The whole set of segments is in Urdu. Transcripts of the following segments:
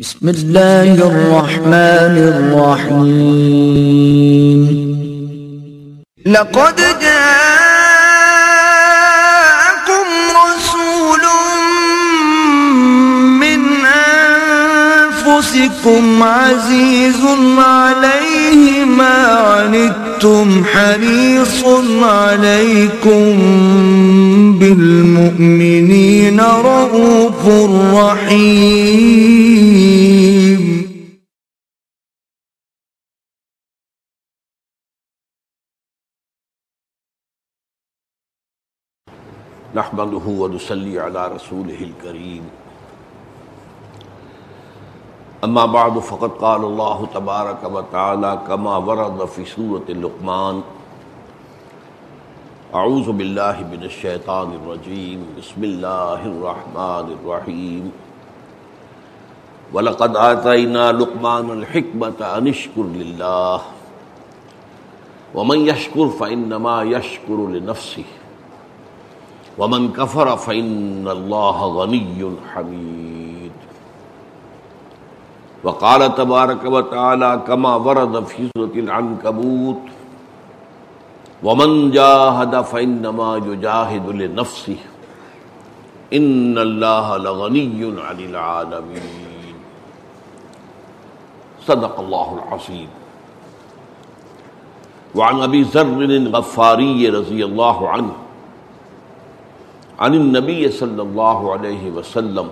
بسم الله الرحمن الرحيم. لقد جاءكم رسول من أنفسكم عزيز عليه ما عنتم حريص عليكم بالمؤمنين رؤوف رحيم. نحمده ونصلي على رسوله الكريم. اما بعد فقد قال الله تبارك وتعالى كما ورد في سورة اللقمان اعوذ بالله من الشيطان الرجيم بسم الله الرحمن الرحيم ولقد آتينا لقمان الحكمة أن اشكر لله ومن يشكر فإنما يشكر لنفسه. ومن كفر فإن الله غني حميد وقال تبارك وتعالى كما ورد في سورة العنكبوت، ومن جاهد فإنما يجاهد لنفسه، إن الله لغني عن العالمين. صدق الله العظيم. وعن أبي ذر الغفاري رضي الله عنه، عن النبي صلى الله عليه وسلم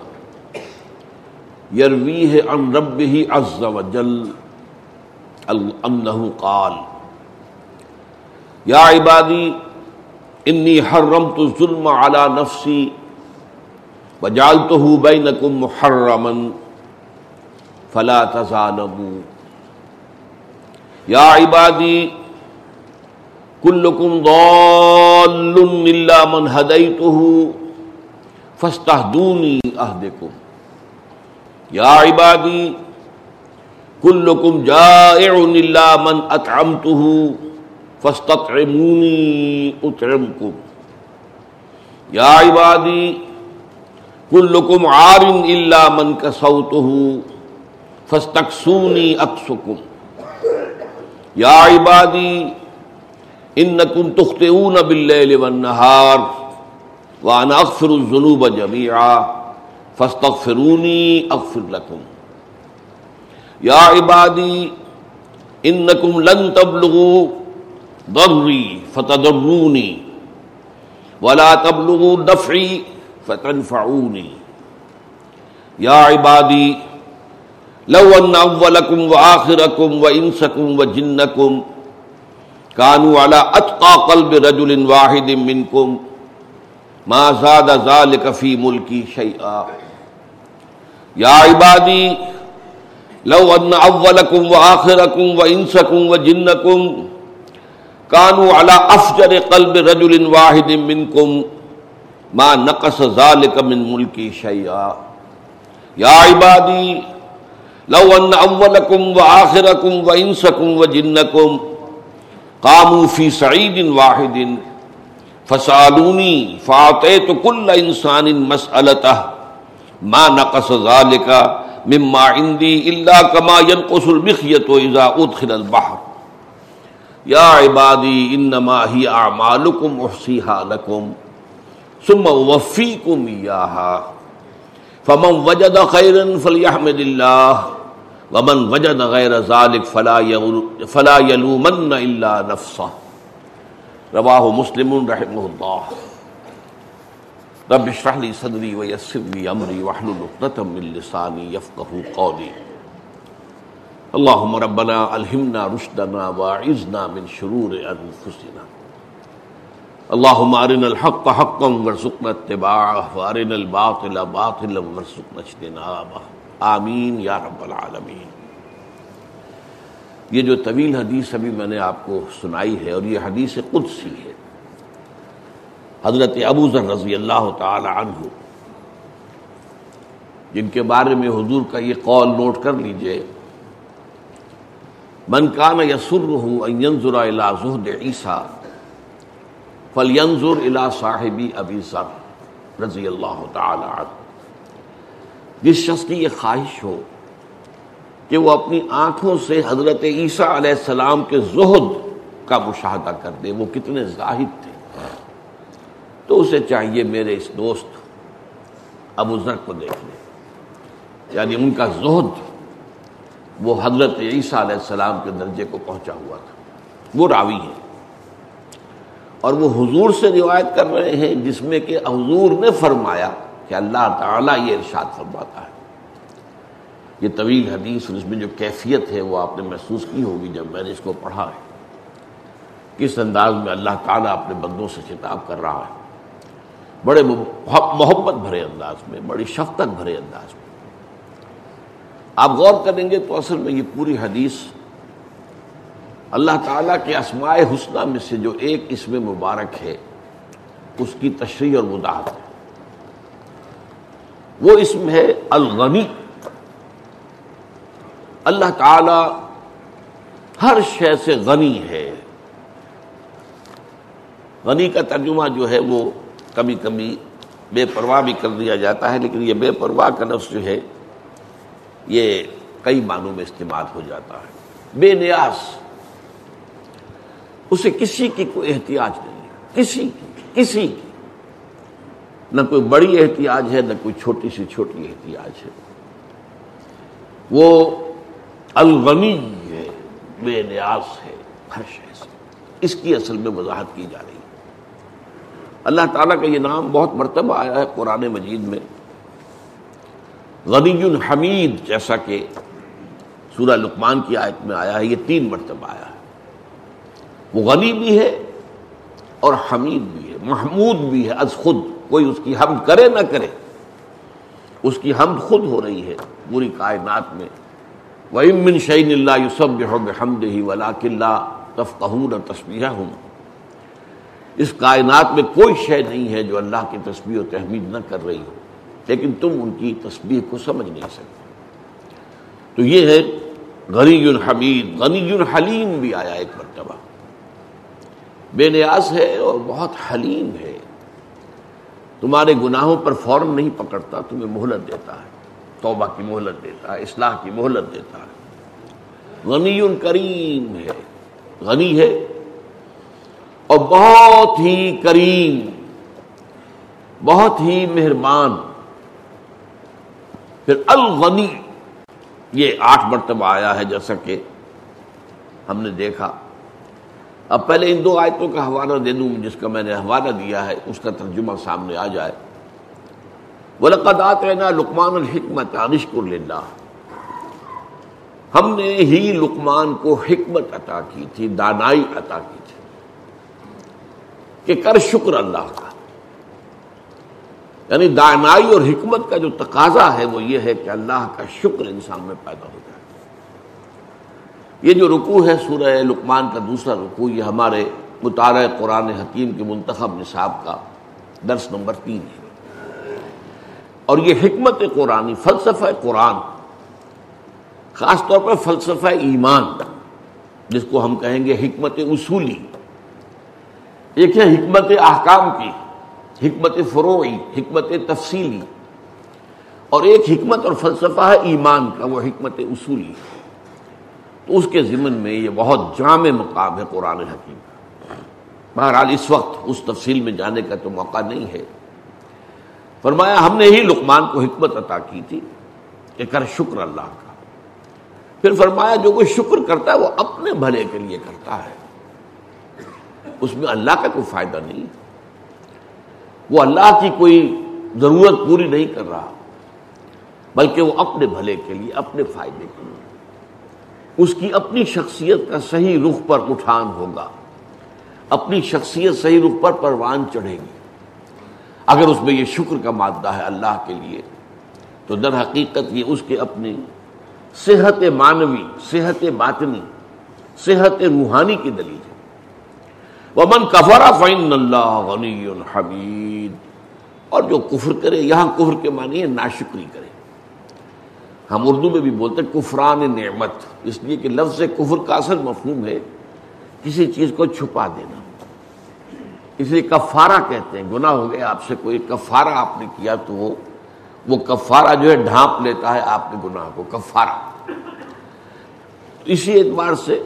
يرويه عن ربه عز وجل. أنه قال، يا عبادي، إني حرمت الظلم على نفسي وجعلته بينكم محرما فلا تظالموا يا عبادي، كلكم ضال إلا من هديته فاستهدوني أهدكم. يا عبادي كلكم جائع إلا من أطعمته فاستطعموني أطعمكم يا عبادي كلكم عار إلا من كسوته فاستكسوني أكسكم يا عبادي انکم تخطئون باللیل والنہار وانا اغفر الذنوب جميعا فاستغفرونی اغفر لکم۔ یا عبادی، انکم لن تبلغوا ضری فتضرونی، ولا تبلغوا نفعی فتنفعونی۔ یا عبادی، لو ان اولکم وآخرکم وانسکم وجنکم کانو علی اتقا قلب رجل واحد منکم۔ ما زاد ذالک فی ملکی شیئا یا عبادی لو ان اولکم و آخرکم و انسکم و جنکم کانو علی افجر قلب رجل واحد منکم ما نقص ذالک من ملکی شیئا یا عبادی لو ان اولکم و آخرکم و انسکم و جنکم قاموا فی سعید واحد. فسالونی فاطیت کل انسان مسألتہ ما نقص ذالک مما عندي الا كما ينقص المخيط اذا ادخل البحر يا عبادي انما هي اعمالكم احصيها لكم ثم اوفيكم اياها فمن وجد خيرا فليحمد الله ومن وجد غیر ذلك فلا فلا يلومن الا نفسه رواہ مسلم رحمہ اللہ رب اشرح لي صدري ويسر لي امري واحلل عقدة من لساني يفقهوا قولي. اللهم ربنا الهمنا رشدنا واعذنا من شرور انفسنا اللهم ارنا الحق حقا وارزقنا اتباعه وارنا الباطل باطلا وارزقنا اجتنابه. آمین یا رب العالمین یہ جو طویل حدیث ابھی میں نے آپ کو سنائی ہے اور یہ حدیث قدسی ہے۔ حضرت ابو ذر رضی اللہ تعالی عنہ، جن کے بارے میں حضور کا یہ قول نوٹ کر لیجیے۔ من کان یسر ان ينظر الى زہد عیسیٰ فلینظر الى صاحبی ابی ذر رضی اللہ تعالی عنہ۔ جس شخص کی یہ خواہش ہو کہ وہ اپنی آنکھوں سے حضرت عیسیٰ علیہ السلام کے زہد کا مشاہدہ کر دے۔ وہ کتنے زاہد تھے۔ تو اسے چاہیے میرے اس دوست ابو ذر کو دیکھ لے۔ یعنی ان کا زہد وہ حضرت عیسیٰ علیہ السلام کے درجے کو پہنچا ہوا تھا۔ وہ راوی ہے اور وہ حضور سے روایت کر رہے ہیں جس میں کہ حضور نے فرمایا کہ اللہ تعالیٰ یہ ارشاد فرماتا ہے۔ یہ طویل حدیث اور اس میں جو کیفیت ہے وہ آپ نے محسوس کی ہوگی جب میں نے اس کو پڑھا ہے۔ کس انداز میں اللہ تعالیٰ اپنے بندوں سے خطاب کر رہا ہے۔ بڑے محبت بھرے انداز میں، بڑی شفقت بھرے انداز میں۔ آپ غور کریں گے تو اصل میں یہ پوری حدیث اللہ تعالیٰ کے اسماء حسنہ میں سے جو ایک اسم مبارک ہے، اس کی تشریح اور مداحت ہے۔ وہ اسم ہے الغنی۔ اللہ تعالی ہر شے سے غنی ہے۔ غنی کا ترجمہ جو ہے وہ کبھی کبھی بے پرواہ بھی کر دیا جاتا ہے، لیکن یہ بے پرواہ کا لفظ جو ہے، یہ کئی معنوں میں استعمال ہو جاتا ہے۔ بے نیاز، اسے کسی کی کوئی احتیاط نہیں کسی کی کسی کی۔ نہ کوئی بڑی احتیاط ہے، نہ کوئی چھوٹی سی چھوٹی احتیاط ہے۔ وہ الغنی ہے، بے نیاز ہے، ہر شے سے۔ اس کی اصل میں وضاحت کی جا رہی ہے۔ اللہ تعالیٰ کا یہ نام بہت مرتبہ آیا ہے قرآن مجید میں۔ غنی الحمید جیسا کہ سورہ لقمان کی آیت میں آیا ہے، یہ تین مرتبہ آیا ہے۔ وہ غنی بھی ہے اور حمید بھی ہے، محمود بھی ہے از خود۔ کوئی اس کی حمد کرے نہ کرے، اس کی حمد خود ہو رہی ہے پوری کائنات میں۔ وہ امن شعین اللہ یوسف حمد ہی ولا قلعہ تفقہ ہوں اس کائنات میں کوئی شے نہیں ہے جو اللہ کی تصویر و تحمید نہ کر رہی ہو، لیکن تم ان کی تصویر کو سمجھ نہیں سکتے۔ تو یہ ہے غنی الحمید غنی الحلیم بھی آیا ایک مرتبہ۔ بے نیاز ہے اور بہت حلیم ہے۔ تمہارے گناہوں پر فوراً نہیں پکڑتا، تمہیں مہلت دیتا ہے۔ توبہ کی مہلت دیتا ہے، اصلاح کی مہلت دیتا ہے۔ غنی کریم ہے، غنی ہے۔ اور بہت ہی کریم، بہت ہی مہربان۔ پھر الغنی، یہ آٹھ مرتبہ آیا ہے جیسا کہ ہم نے دیکھا۔ اب پہلے ان دو آیتوں کا حوالہ دے دوں، جس کا میں نے حوالہ دیا ہے، اس کا ترجمہ سامنے آ جائے۔ ولقدات لکمان الحکمت انشکر للہ ہم نے ہی لکمان کو حکمت عطا کی تھی، دانائی عطا کی تھی کہ کر شکر اللہ کا۔ یعنی دانائی اور حکمت کا جو تقاضا ہے وہ یہ ہے کہ اللہ کا شکر انسان میں پیدا ہو جائے۔ یہ جو رکوع ہے سورہ لقمان کا دوسرا رکوع، یہ ہمارے مطالعہ قرآن حکیم کے منتخب نصاب کا درس نمبر تین ہے۔ اور یہ حکمت قرآن فلسفہ قرآن، خاص طور پر فلسفہ ایمان جس کو ہم کہیں گے حکمت اصولی۔ ایک ہے حکمت احکام کی، حکمت فروعی، حکمت تفصیلی۔ اور ایک حکمت اور فلسفہ ہے ایمان کا، وہ حکمت اصولی۔ تو اس کے ضمن میں یہ بہت جامع مقام ہے قرآن حکیم بہرحال اس وقت، اس تفصیل میں جانے کا تو موقع نہیں ہے۔ فرمایا، ہم نے ہی لقمان کو حکمت عطا کی تھی کہ کر شکر اللہ کا۔ پھر فرمایا، جو کوئی شکر کرتا ہے، وہ اپنے بھلے کے لیے کرتا ہے۔ اس میں اللہ کا کوئی فائدہ نہیں۔ وہ اللہ کی کوئی ضرورت پوری نہیں کر رہا، بلکہ وہ اپنے بھلے کے لیے، اپنے فائدے کے لیے۔ اس کی اپنی شخصیت کا صحیح رخ پر اٹھان ہوگا۔ اپنی شخصیت صحیح رخ پر پروان چڑھے گی۔ اگر اس میں یہ شکر کا مادہ ہے اللہ کے لیے، تو در حقیقت یہ اس کے اپنی صحت معنوی، صحت باطنی، صحت روحانی کی دلیل ہے۔ ومن کفرا فین اللہ غنی الحمید اور جو کفر کرے، یہاں کفر کے معنی ہے ناشکری کرے۔ ہم اردو میں بھی بولتے ہیں کفران نعمت، اس لیے کہ لفظ کفر کا اصل مفہوم ہے، کسی چیز کو چھپا دینا۔ اس لیے کفارہ کہتے ہیں۔ گناہ ہو گیا آپ سے کوئی کفارہ آپ نے کیا تو وہ وہ کفارہ جو ہے ڈھانپ لیتا ہے آپ کے گناہ کو، کفارہ۔ اسی اعتبار سے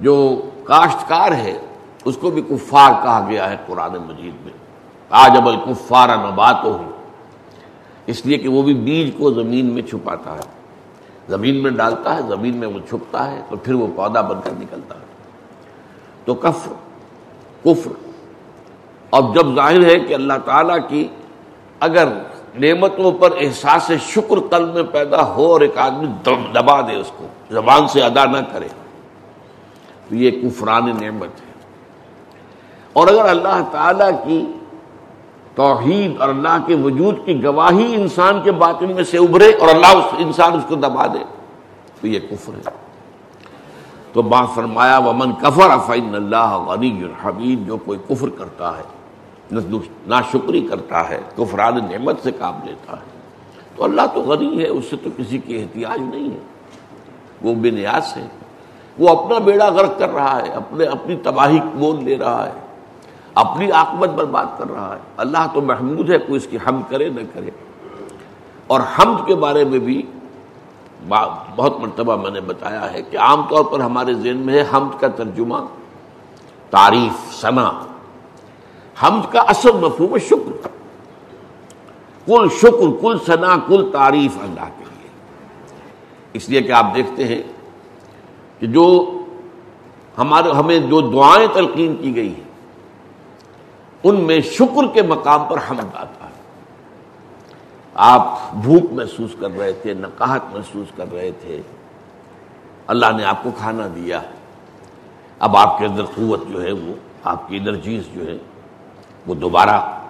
جو کاشتکار ہے، اس کو بھی کفار کہا گیا ہے قرآن مجید میں۔ آج ابل کفار نبات ہو اس لیے کہ وہ بھی بیج کو زمین میں چھپاتا ہے۔ زمین میں ڈالتا ہے، زمین میں وہ چھپتا ہے تو پھر وہ پودا بن کر نکلتا ہے۔ تو کفر کفر۔ اب جب ظاہر ہے کہ اللہ تعالیٰ کی اگر نعمتوں پر احساس شکر قلب میں پیدا ہو اور ایک آدمی دبا دے اس کو، زبان سے ادا نہ کرے، تو یہ کفران نعمت ہے۔ اور اگر اللہ تعالی کی توحید اور اللہ کے وجود کی گواہی انسان کے باطن میں سے ابھرے اور اللہ اس انسان اس کو دبا دے، تو یہ کفر ہے۔ تو با فرمایا، ومن کفر افین اللہ غنی حمید جو کوئی کفر کرتا ہے نہ شکری کرتا ہے، کفران نعمت سے کام لیتا ہے، تو اللہ تو غنی ہے، اس سے تو کسی کی احتیاج نہیں ہے۔ وہ بے نیاز ہے، وہ اپنا بیڑا غرق کر رہا ہے، اپنے اپنی تباہی مول لے رہا ہے، اپنی آکمت برباد کر رہا ہے۔ اللہ تو محمود ہے، کوئی اس کی حمد کرے نہ کرے۔ اور حمد کے بارے میں بھی بہت مرتبہ میں نے بتایا ہے کہ عام طور پر ہمارے ذہن میں ہے حمد کا ترجمہ تعریف، ثنا۔ حمد کا اصل مفہوم ہے شکر۔ کل شکر، کل ثنا، کل تعریف اللہ کے لیے۔ اس لیے کہ آپ دیکھتے ہیں کہ جو ہمارے، ہمیں جو دعائیں تلقین کی گئی ہیں، ان میں شکر کے مقام پر حمد آتا ہے۔ آپ بھوک محسوس کر رہے تھے نقاہت محسوس کر رہے تھے۔ اللہ نے آپ کو کھانا دیا۔ اب آپ کے اندر قوت جو ہے وہ، آپ کی انرجیز جو ہے وہ دوبارہ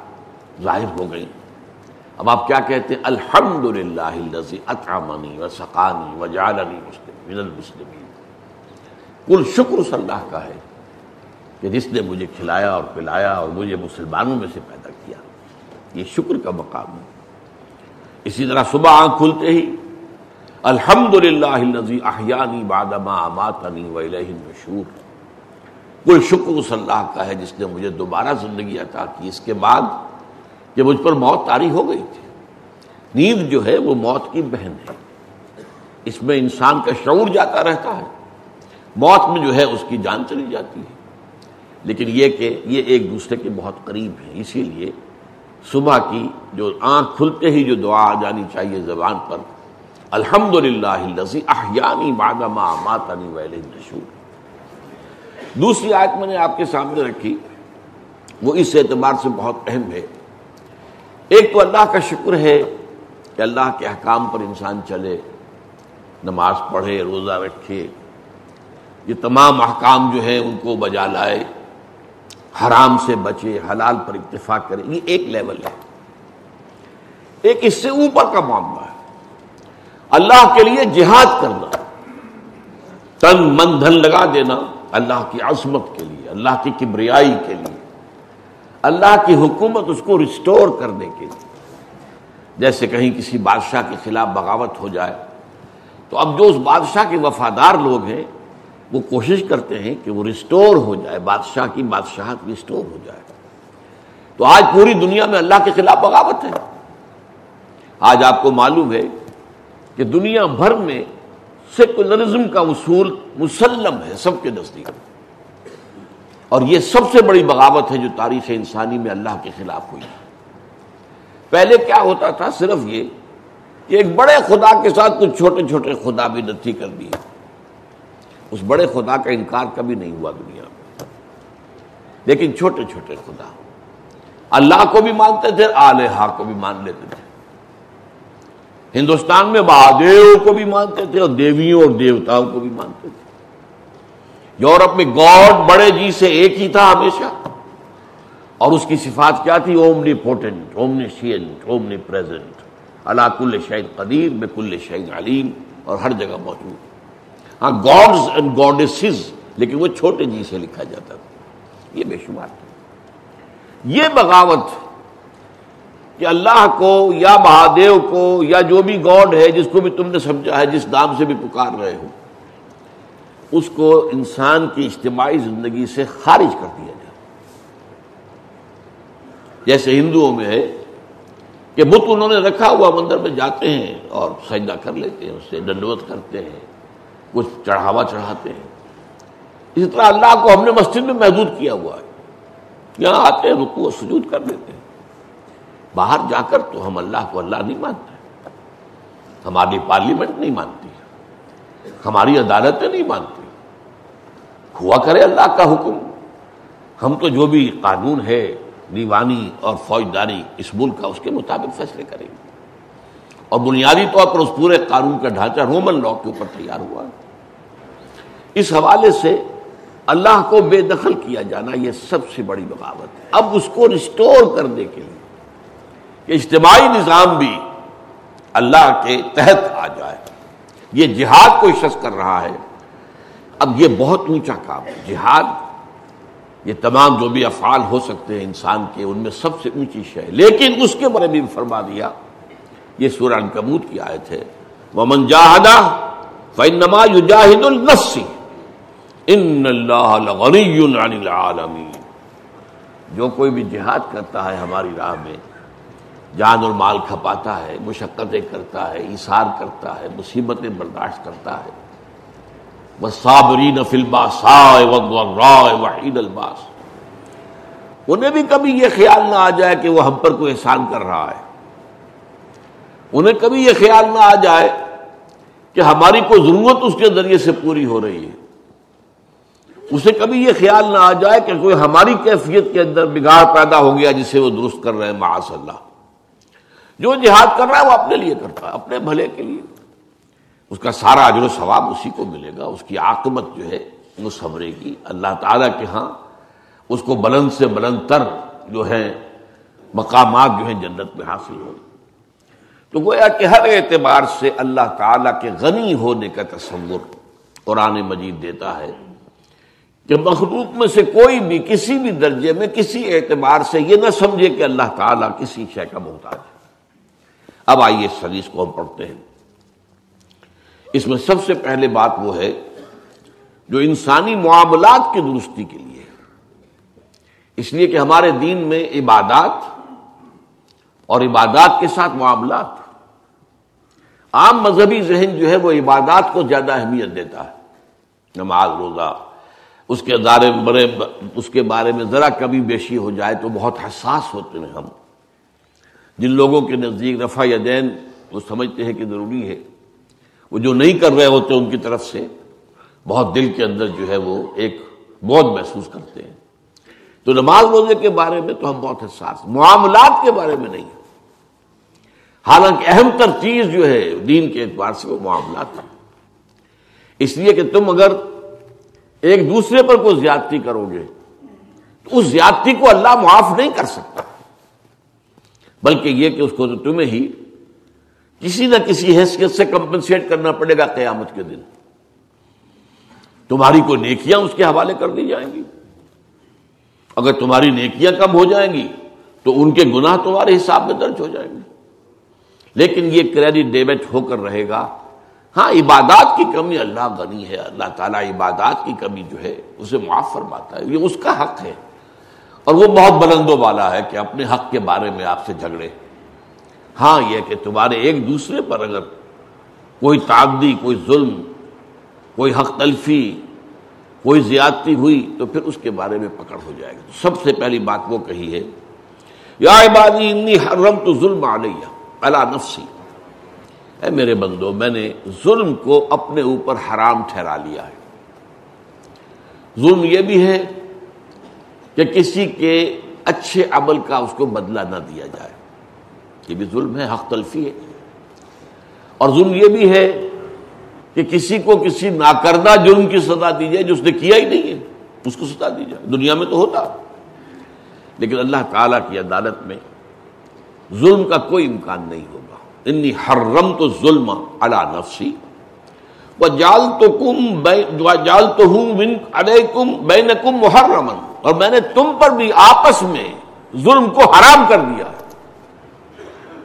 ظاہر ہو گئی اب آپ کیا کہتے ہیں؟ الحمد للہ اطعمنی و سقانی و جالنی مسلم المسلمین۔ کل شکر صلی اللہ کا ہے کہ جس نے مجھے کھلایا اور پلایا اور مجھے مسلمانوں میں سے پیدا کیا۔ یہ شکر کا مقام ہے۔ اسی طرح صبح آنکھ کھلتے ہی الحمد للہ احیانی بادما اماتنی و کوئی شکر اس اللہ کا ہے جس نے مجھے دوبارہ زندگی عطا کی۔ اس کے بعد کہ مجھ پر موت تاری ہو گئی تھی، نیند جو ہے وہ موت کی بہن ہے۔ اس میں انسان کا شعور جاتا رہتا ہے۔ موت میں جو ہے اس کی جان چلی جاتی ہے۔ لیکن یہ کہ یہ ایک دوسرے کے بہت قریب ہیں، اسی لیے صبح کی جو آنکھ کھلتے ہی جو دعا آ جانی چاہیے زبان پر الحمد للہ احیانی بادما ماتانی ویل نشور دوسری آیت میں نے آپ کے سامنے رکھی، وہ اس اعتبار سے بہت اہم ہے۔ ایک تو اللہ کا شکر ہے کہ اللہ کے احکام پر انسان چلے، نماز پڑھے، روزہ رکھے، یہ تمام احکام جو ہیں ان کو بجا لائے۔ حرام سے بچے، حلال پر اتفاق کرے، یہ ایک لیول ہے۔ ایک اس سے اوپر کا معاملہ ہے۔ اللہ کے لیے جہاد کرنا، تن من دھن لگا دینا اللہ کی عظمت کے لیے، اللہ کی کبریائی کے لیے۔ اللہ کی حکومت اس کو ریسٹور کرنے کے لیے۔ جیسے کہیں کسی بادشاہ کے خلاف بغاوت ہو جائے، تو اب جو اس بادشاہ کے وفادار لوگ ہیں وہ کوشش کرتے ہیں کہ وہ ریسٹور ہو جائے، بادشاہ کی بادشاہت ریسٹور ہو جائے۔ تو آج پوری دنیا میں اللہ کے خلاف بغاوت ہے۔ آج آپ کو معلوم ہے کہ دنیا بھر میں سیکولرزم کا اصول مسلم ہے سب کے نزدیک۔ اور یہ سب سے بڑی بغاوت ہے جو تاریخ انسانی میں اللہ کے خلاف ہوئی۔ پہلے کیا ہوتا تھا؟ صرف یہ کہ ایک بڑے خدا کے ساتھ کچھ چھوٹے چھوٹے خدا بھی نتھی کر دیے۔ اس بڑے خدا کا انکار کبھی نہیں ہوا دنیا میں۔ لیکن چھوٹے چھوٹے خدا۔ اللہ کو بھی مانتے تھے آلیہ کو بھی مان لیتے تھے۔ ہندوستان میں مہادیو کو بھی مانتے تھے اور دیویوں اور دیوتاؤں کو بھی مانتے تھے۔ یورپ میں گاڈ بڑے جی سے ایک ہی تھا ہمیشہ۔ اور اس کی صفات کیا تھی؟ Omnipotent omniscient omnipresent Allah کل شہید قدیر میں کل شہید علیم۔ اور ہر جگہ موجود۔ ہاں گاڈز اینڈ گاڈسز لیکن وہ چھوٹے جی سے لکھا جاتا تھا۔ یہ بے شمار یہ بغاوت کہ اللہ کو یا مہادیو کو یا جو بھی گاڈ ہے، جس کو بھی تم نے سمجھا ہے، جس نام سے بھی پکار رہے ہو، اس کو انسان کی اجتماعی زندگی سے خارج کر دیا جائے۔ جیسے ہندوؤں میں ہے کہ بت انہوں نے رکھا ہوا مندر میں جاتے ہیں اور سجدہ کر لیتے ہیں، اس سے دنڈوت کرتے ہیں۔ کچھ چڑھاوا چڑھاتے ہیں۔ اسی طرح اللہ کو ہم نے مسجد میں محدود کیا ہوا ہے۔ یہاں آتے ہیں رکو و سجود کر لیتے ہیں۔ باہر جا کر تو ہم اللہ کو اللہ نہیں مانتے۔ ہماری پارلیمنٹ نہیں مانتی۔ ہماری عدالتیں نہیں مانتی۔ ہوا کرے اللہ کا حکم۔ ہم تو جو بھی قانون ہے، دیوانی اور فوجداری اس ملک کا، اس کے مطابق فیصلے کریں گے۔ اور بنیادی طور پر اس پورے قانون کا ڈھانچہ رومن لا کے اوپر تیار ہوا۔ ہے اس حوالے سے اللہ کو بے دخل کیا جانا یہ سب سے بڑی بغاوت ہے۔ اب اس کو ریسٹور کرنے کے لیے کہ اجتماعی نظام بھی اللہ کے تحت آ جائے۔ یہ جہاد کوئی شخص کر رہا ہے۔ اب یہ بہت اونچا کام ہے۔ جہاد، یہ تمام جو بھی افعال ہو سکتے ہیں انسان کے، ان میں سب سے اونچی شے۔ لیکن اس کے بارے میں بھی فرما دیا، یہ سورہ کبوت کی آیت ہے۔ ومن جاہدہ فنما یجاہد النسی ان اللہ غنی عن العالمین۔ جو کوئی بھی جہاد کرتا ہے ہماری راہ میں، جان اور مال کھپاتا ہے، مشقتیں کرتا ہے اشار کرتا ہے، مصیبتیں برداشت کرتا ہے۔ صابرین فلباس وحید الباس۔ انہیں بھی کبھی یہ خیال نہ آ جائے کہ وہ ہم پر کوئی احسان کر رہا ہے۔ انہیں کبھی یہ خیال نہ آ جائے کہ ہماری کوئی ضرورت اس کے ذریعے سے پوری ہو رہی ہے۔ اسے کبھی یہ خیال نہ آ جائے کہ کوئی ہماری کیفیت کے اندر بگاڑ پیدا ہو گیا جسے وہ درست کر رہے ہیں، معاذ اللہ۔ جو جہاد کر رہا ہے وہ اپنے لیے کرتا ہے، اپنے بھلے کے لیے۔ اس کا سارا اجر و ثواب اسی کو ملے گا، اس کی عاقبت جو ہے وہ سبرے گی۔ اللہ تعالیٰ کے ہاں اس کو بلند سے بلند تر جو ہے مقامات جو ہیں جنت میں حاصل ہو تو گویا کہ ہر اعتبار سے اللہ تعالیٰ کے غنی ہونے کا تصور قرآن مجید دیتا ہے۔ کہ مخلوق میں سے کوئی بھی کسی بھی درجے میں کسی اعتبار سے یہ نہ سمجھے کہ اللہ تعالیٰ کسی شے کا محتاج ہے۔ اب آئیے اس حدیث کو ہم پڑھتے ہیں۔ اس میں سب سے پہلے بات وہ ہے جو انسانی معاملات کی درستی کے لیے اس لیے کہ ہمارے دین میں عبادات اور عبادات کے ساتھ معاملات۔ عام مذہبی ذہن جو ہے وہ عبادات کو زیادہ اہمیت دیتا ہے۔ نماز، روزہ اس کے بارے بڑے اس کے بارے میں ذرا کبھی بیشی ہو جائے تو بہت حساس ہوتے ہیں ہم۔ جن لوگوں کے نزدیک رفع یا دین وہ سمجھتے ہیں کہ ضروری ہے۔ وہ جو نہیں کر رہے ہوتے ان کی طرف سے، بہت دل کے اندر جو ہے وہ ایک بہت محسوس کرتے ہیں۔ تو نماز روزے کے بارے میں تو ہم بہت حساس معاملات کے بارے میں نہیں۔ حالانکہ اہم تر چیز جو ہے دین کے اعتبار سے وہ معاملات ہیں۔ اس لیے کہ تم اگر ایک دوسرے پر کوئی زیادتی کرو گے تو اس زیادتی کو اللہ معاف نہیں کر سکتا بلکہ یہ کہ اس کو تمہیں ہی کسی نہ کسی حیثیت سے کمپنسیٹ کرنا پڑے گا قیامت کے دن تمہاری کوئی نیکیاں اس کے حوالے کر دی جائیں گی اگر تمہاری نیکیاں کم ہو جائیں گی تو ان کے گناہ تمہارے حساب میں درج ہو جائیں گے لیکن یہ کریڈٹ ڈیبٹ ہو کر رہے گا ہاں عبادات کی کمی اللہ غنی ہے، اللہ تعالیٰ عبادات کی کمی جو ہے، اسے معاف فرماتا ہے، یہ اس کا حق ہے۔ اور وہ بہت بلند و والا ہے کہ اپنے حق کے بارے میں آپ سے جھگڑے۔ ہاں یہ کہ تمہارے ایک دوسرے پر اگر کوئی تعدی، کوئی ظلم، کوئی حق تلفی، کوئی زیادتی ہوئی تو پھر اس کے بارے میں پکڑ ہو جائے گا۔ سب سے پہلی بات وہ کہی ہے، یا عبادی، انی حرم تو ظلم علیہ اللہ نفسی۔ اے میرے بندو، میں نے ظلم کو اپنے اوپر حرام ٹھہرا لیا ہے۔ ظلم یہ بھی ہے کہ کسی کے اچھے عمل کا اس کو بدلہ نہ دیا جائے۔ یہ بھی ظلم ہے، حق تلفی ہے۔ اور ظلم یہ بھی ہے کہ کسی کو کسی ناکردہ جرم کی سزا دی جائے جو اس نے کیا ہی نہیں ہے۔ اس کو سزا دی جائے۔ دنیا میں تو ہوتا۔ لیکن اللہ تعالی کی عدالت میں ظلم کا کوئی امکان نہیں ہوگا انی حرم تو ظلم اللہ نفسی وہ جال تو کم جال تو ہوں کم بین کم محرمن اور میں نے تم پر بھی آپس میں ظلم کو حرام کر دیا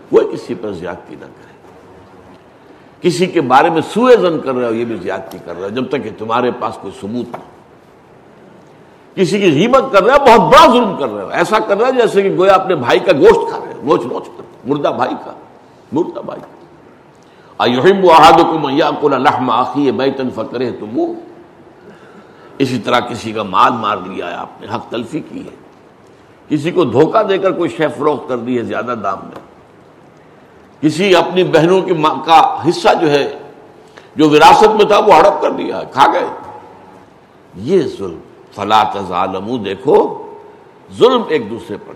کوئی کسی پر زیادتی نہ کرے۔ کسی کے بارے میں سوئے زن کر رہے ہو، یہ بھی زیادتی کر رہے ہو جب تک کہ تمہارے پاس کوئی ثبوت نہیں کسی کی ہمت کر رہے ہو بہت بڑا ظلم کر رہے ہو ایسا کر رہے ہو جیسے کہ گویا اپنے بھائی کا گوشت کھا رہے ہو نوچ نوچ کر، مردہ بھائی کا۔ مردہ بھائی کا ایحب احدکم ان یاکل لحم اخیہ میتا فکرہتموہ۔ اسی طرح کسی کا مال مار لیا ہے، آپ نے حق تلفی کی ہے۔ کسی کو دھوکہ دے کر کوئی شے فروخت کر دی ہے زیادہ دام میں۔ کسی اپنی بہنوں کی کا حصہ جو ہے، جو وراثت میں تھا، وہ ہڑپ کر دیا ہے، کھا گئے۔ یہ ظلم۔ فلا ظالم دیکھو، ظلم ایک دوسرے پر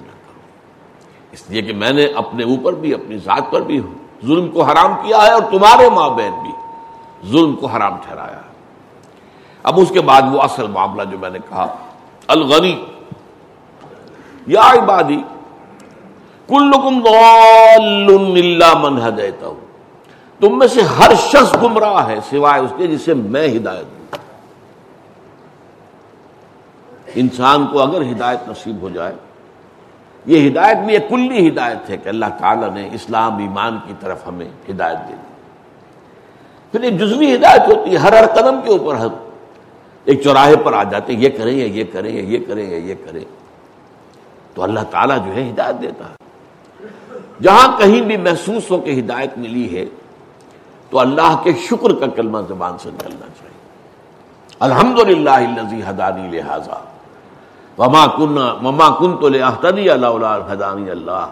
اس لیے کہ میں نے اپنے اوپر بھی، اپنی ذات پر بھی ظلم کو حرام کیا ہے اور تمہارے ماں بہن بھی ظلم کو حرام ٹھہرایا ہے۔ اب اس کے بعد وہ اصل معاملہ جو میں نے کہا، الغنی۔ یا عبادی، کلکم اللہ من ہدایتا ہوں تم میں سے ہر شخص گمراہ ہے سوائے اس کے جسے میں ہدایت دوں۔ انسان کو اگر ہدایت نصیب ہو جائے یہ ہدایت بھی ایک کلی ہدایت ہے کہ اللہ تعالیٰ نے اسلام ایمان کی طرف ہمیں ہدایت دے دی۔ پھر ایک جزوی ہدایت ہوتی ہے، ہر ہر قدم کے اوپر ہم ایک چوراہے پر آ جاتے یہ کریں یا یہ کریں یا یہ کریں یا یہ کریں۔ تو اللہ تعالیٰ جو ہے ہدایت دیتا ہے۔ جہاں کہیں بھی محسوس ہو کہ ہدایت ملی ہے، تو اللہ کے شکر کا کلمہ زبان سے نکلنا چاہیے۔ الحمد للہ حدانی لہٰذا۔ وما کن وما کن تو اللہ حدانی اللہ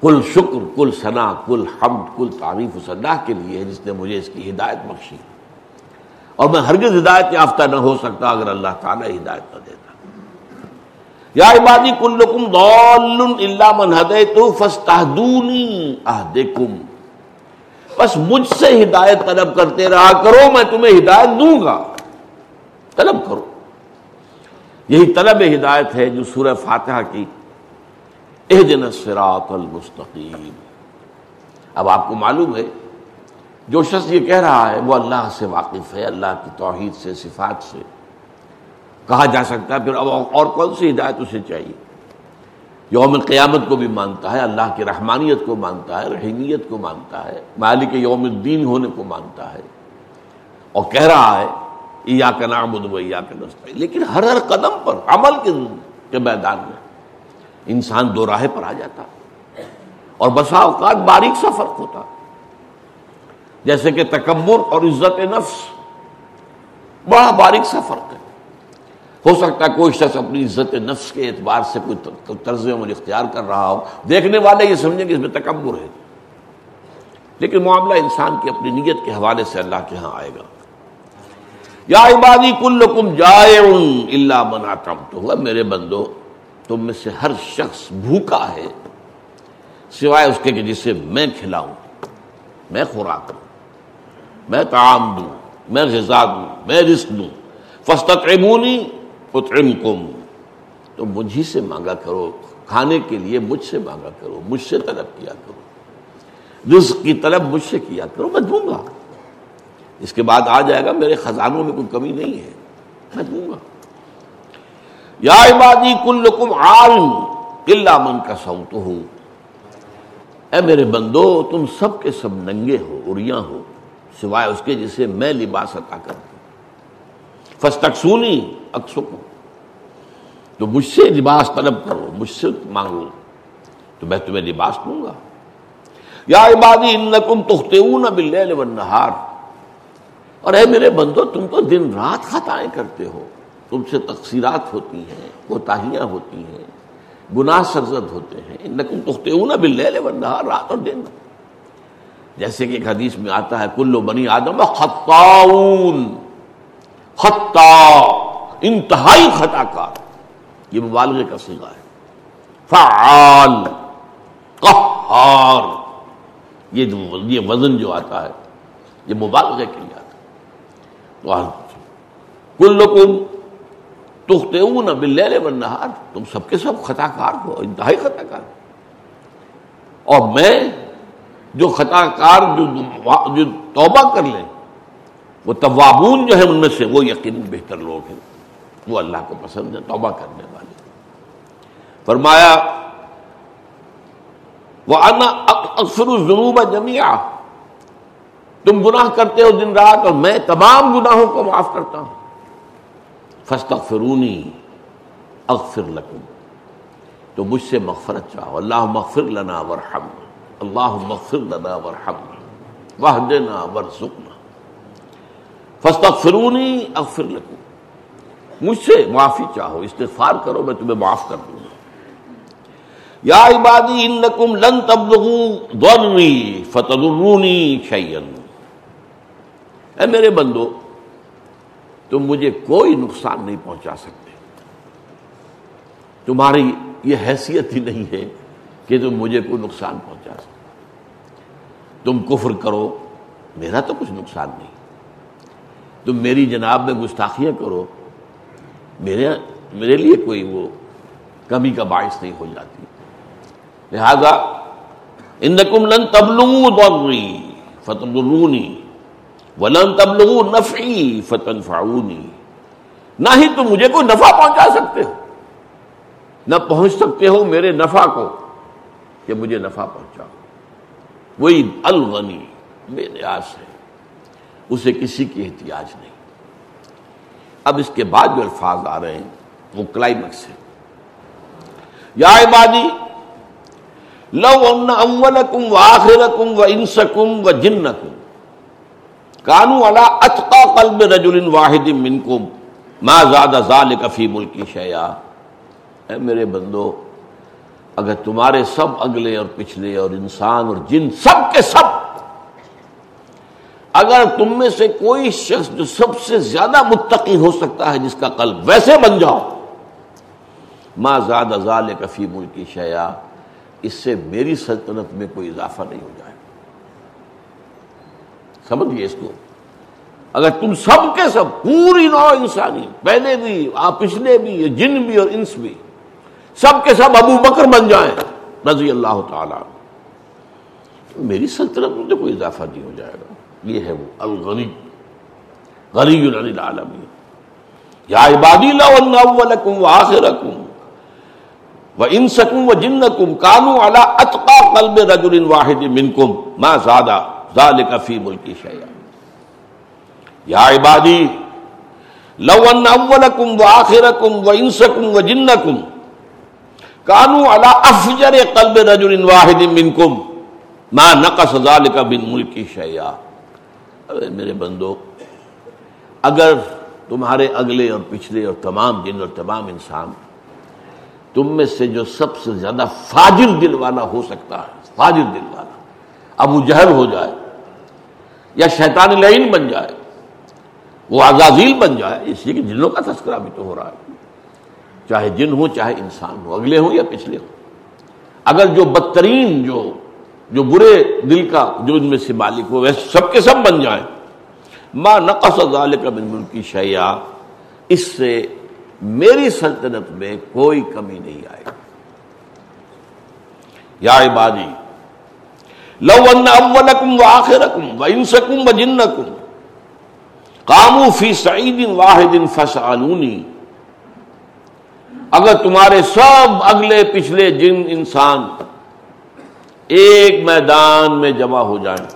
کل شکر کل ثنا کل حمد کل تعریف اس اللہ کے لیے جس نے مجھے اس کی ہدایت بخشی۔ اور میں ہرگز ہدایت یافتہ نہ ہو سکتا اگر اللہ تعالیٰ ہدایت نہ دیتا۔ یا عبادی کلکم ضال الا من ہدیتو فاستہدونی اہدکم بس مجھ سے ہدایت طلب کرتے رہا کرو، میں تمہیں ہدایت دوں گا۔ طلب کرو۔ یہی طلب ہدایت ہے جو سورہ فاتحہ کی۔ اہدن الصراط المستقیم۔ اب آپ کو معلوم ہے، جو شخص یہ کہہ رہا ہے، وہ اللہ سے واقف ہے، اللہ کی توحید سے، صفات سے۔ کہا جا سکتا ہے، پھر اب اور کون سی ہدایت اسے چاہیے؟ یوم قیامت کو بھی مانتا ہے، اللہ کی رحمانیت کو مانتا ہے، رحیمیت کو مانتا ہے، مالک یوم الدین ہونے کو مانتا ہے۔ اور کہہ رہا ہے یا کا نام یا کا لیکن ہر ہر قدم پر عمل کے میدان میں انسان دو راہ پر آ جاتا۔ اور بسا اوقات باریک سا فرق ہوتا۔ جیسے کہ تکبر اور عزت نفس بڑا باریک سا فرق ہے۔ ہو سکتا ہے کوئی شخص اپنی عزت نفس کے اعتبار سے کوئی طرز عمل اختیار کر رہا ہو۔ دیکھنے والے یہ سمجھیں کہ اس میں تکبر ہے۔ لیکن معاملہ انسان کی اپنی نیت کے حوالے سے اللہ کے ہاں آئے گا۔ یا عبادی کل جائے اللہ منا کم تو میرے بندو، تم میں سے ہر شخص بھوکا ہے، سوائے اس کے کہ جسے میں کھلاؤں، میں خوراک دوں، میں تعام دوں، میں غذا دوں، میں رزق دوں۔ فستطعمونی اطعمکم۔ تو مجھ ہی سے مانگا کرو، کھانے کے لیے مجھ سے مانگا کرو، مجھ سے طلب کیا کرو، رزق کی طلب مجھ سے کیا کرو، میں دوں گا۔ اس کے بعد آ جائے گا، میرے خزانوں میں کوئی کمی نہیں ہے۔ میں دوں گا۔ یا عبادی کلکم عالم اللہ من کا سوت ہوں اے میرے بندو، تم سب کے سب ننگے ہو اریاں ہو، سوائے اس کے جسے میں لباس عطا کر دوں فستقسونی اکسکو تو مجھ سے لباس طلب کرو، مجھ سے مانگو۔ تو میں تمہیں لباس دوں گا۔ یا عبادی، انکم تختون باللیل والنہار۔ اور اے میرے بندو، تم تو دن رات خطائیں کرتے ہو۔ تم سے تقصیرات ہوتی ہیں، کوتاہیاں ہوتی ہیں، گناہ سرزد ہوتے ہیں۔ انکم تختون باللیل والنہار، رات اور دن۔ جیسے کہ ایک حدیث میں آتا ہے، کلو بنی آدم خطاؤن خطا، انتہائی خطا کار۔ یہ مبالغے کا سیگا ہے۔ فعال، قہار۔ یہ یہ وزن جو آتا ہے، یہ مبالغے کے لیے آتا ہے۔ کل تختون باللیل والنہار، تم سب کے سب خطا کار ہو، انتہائی خطا کار اور میں جو خطا کار جو توبہ کر لیں، وہ توابون جو ہے ان میں سے، وہ یقین بہتر لوگ ہیں۔ وہ اللہ کو پسند ہے توبہ کرنے والے۔ فرمایا وہ اکثر الجنوب جمیا تم گناہ کرتے ہو دن رات اور میں تمام گناہوں کو معاف کرتا ہوں۔ فسط فرونی اغفر لکم تو مجھ سے مغفرت چاہو۔ اللہ مغفر لنا ورحم اللہ مغفر لنا ورحم واہ دینا ور سکنا فسط فرونی اغفر لکھوں مجھ سے معافی چاہو۔ استغفار کرو، میں تمہیں معاف کر دوں گا۔ یا عبادی، انکم لن تبلغوا ضرری فتضرونی شیئا۔ اے میرے بندو، تم مجھے کوئی نقصان نہیں پہنچا سکتے۔ تمہاری یہ حیثیت ہی نہیں ہے کہ تم مجھے کوئی نقصان پہنچا سکتے۔ تم کفر کرو، میرا تو کچھ نقصان نہیں۔ تم میری جناب میں گستاخیاں کرو، میرے میرے لیے کوئی وہ کمی کا باعث نہیں ہو جاتی۔ لہذا اندکم لن تبلغوا ضرری، فتضرونی۔ ولن تبلغوا نفعی فتنفعونی نہ ہی تم مجھے کوئی نفع پہنچا سکتے ہو۔ نہ پہنچ سکتے ہو میرے نفع کو کہ مجھے نفع پہنچاؤ۔ وہی الغنی، بے نیاز ہے۔ اسے کسی کی احتیاج نہیں۔ اب اس کے بعد جو الفاظ آ رہے ہیں، وہ کلائمیکس ہے۔ یا عبادی، لو ان اولکم و آخرکم و انسکم و جنکم۔ کانو علا اتقا قلب رجل واحد منکم ما زاد ذالک فی ملکی شیعہ۔ اے میرے بندو، اگر تمہارے سب اگلے اور پچھلے اور انسان اور جن سب کے سب، اگر تم میں سے کوئی شخص جو سب سے زیادہ متقی ہو سکتا ہے جس کا قلب ویسے بن جاؤ ماں زاد ازال کفی ملک کی شیا اس سے میری سلطنت میں کوئی اضافہ نہیں ہو جائے سمجھیے اس کو۔ اگر تم سب کے سب پوری نو انسانی پہلے بھی آپ پچھلے بھی جن بھی اور انس بھی، سب کے سب ابو بکر بن جائیں، رضی اللہ تعالی میری سلطنت میں کوئی اضافہ نہیں ہو جائے گا۔ یہ ہے وہ، الغنی، غنی العالمین۔ یا عبادی اولکم و آخرکم و انسکم و جنکم کانو علی اتقا قلب رجل واحد منکم، ما زادہ۔ ذالک فی ملکی شیعہ یا عبادی، لو ان اولکم و آخرکم و انسکم و جنکم کانو علی افجر قلب رجل واحد منکم ما نقص ذالک بن ملکی شیعہ میرے بندو، اگر تمہارے اگلے اور پچھلے اور تمام جن اور تمام انسان تم میں سے جو سب سے زیادہ فاجر دل والا ہو سکتا ہے، فاجر دل والا، ابو جہل ہو جائے یا شیطان لعین بن جائے، وہ آزازیل بن جائے، اس لیے کہ جنوں کا تذکرہ بھی تو ہو رہا ہے۔ چاہے جن ہو چاہے انسان ہو اگلے ہوں یا پچھلے ہوں۔ اگر جو بدترین، جو جو برے دل کا، جو ان میں سے مالک ہو ویسے سب کے سب بن جائیں ماں نقص ذالک من ملکی شیا اس سے میری سلطنت میں کوئی کمی نہیں آئے۔ یا عبادی لو ان اولکم و آخرکم و انسکم و جنکم قامو فی سعید واحد فسالونی اگر تمہارے سب اگلے پچھلے جن انسان ایک میدان میں جمع ہو جائیں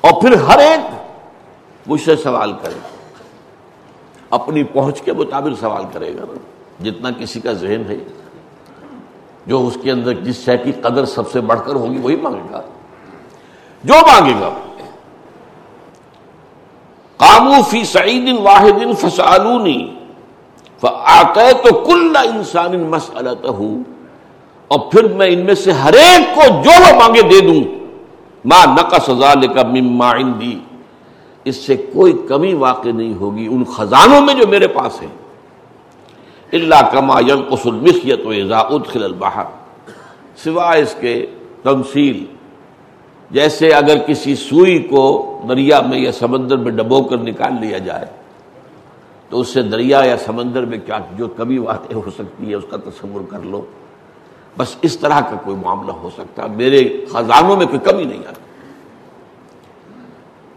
اور پھر ہر ایک مجھ سے سوال کرے اپنی پہنچ کے مطابق سوال کرے گا جتنا کسی کا ذہن ہے۔ جو اس کے اندر جس شے کی قدر سب سے بڑھ کر ہوگی، وہی مانگے گا۔ جو مانگے گا۔ کامو فی سعید واحد فسالونی آتے تو کل انسان مسلط ہوں اور پھر میں ان میں سے ہر ایک کو جو وہ مانگے دے دوں۔ ماں نقا سزا لے کر اس سے کوئی کمی واقع نہیں ہوگی ان خزانوں میں جو میرے پاس ہے اللہ کما یم قسل مسیت و ادخل البحر۔ سوائے اس کے تمثیل، جیسے اگر کسی سوئی کو دریا میں یا سمندر میں ڈبو کر نکال لیا جائے، تو اس سے دریا یا سمندر میں کیا جو کمی واقع ہو سکتی ہے، اس کا تصور کر لو۔ بس اس طرح کا کوئی معاملہ ہو سکتا، میرے خزانوں میں کوئی کمی نہیں آتی۔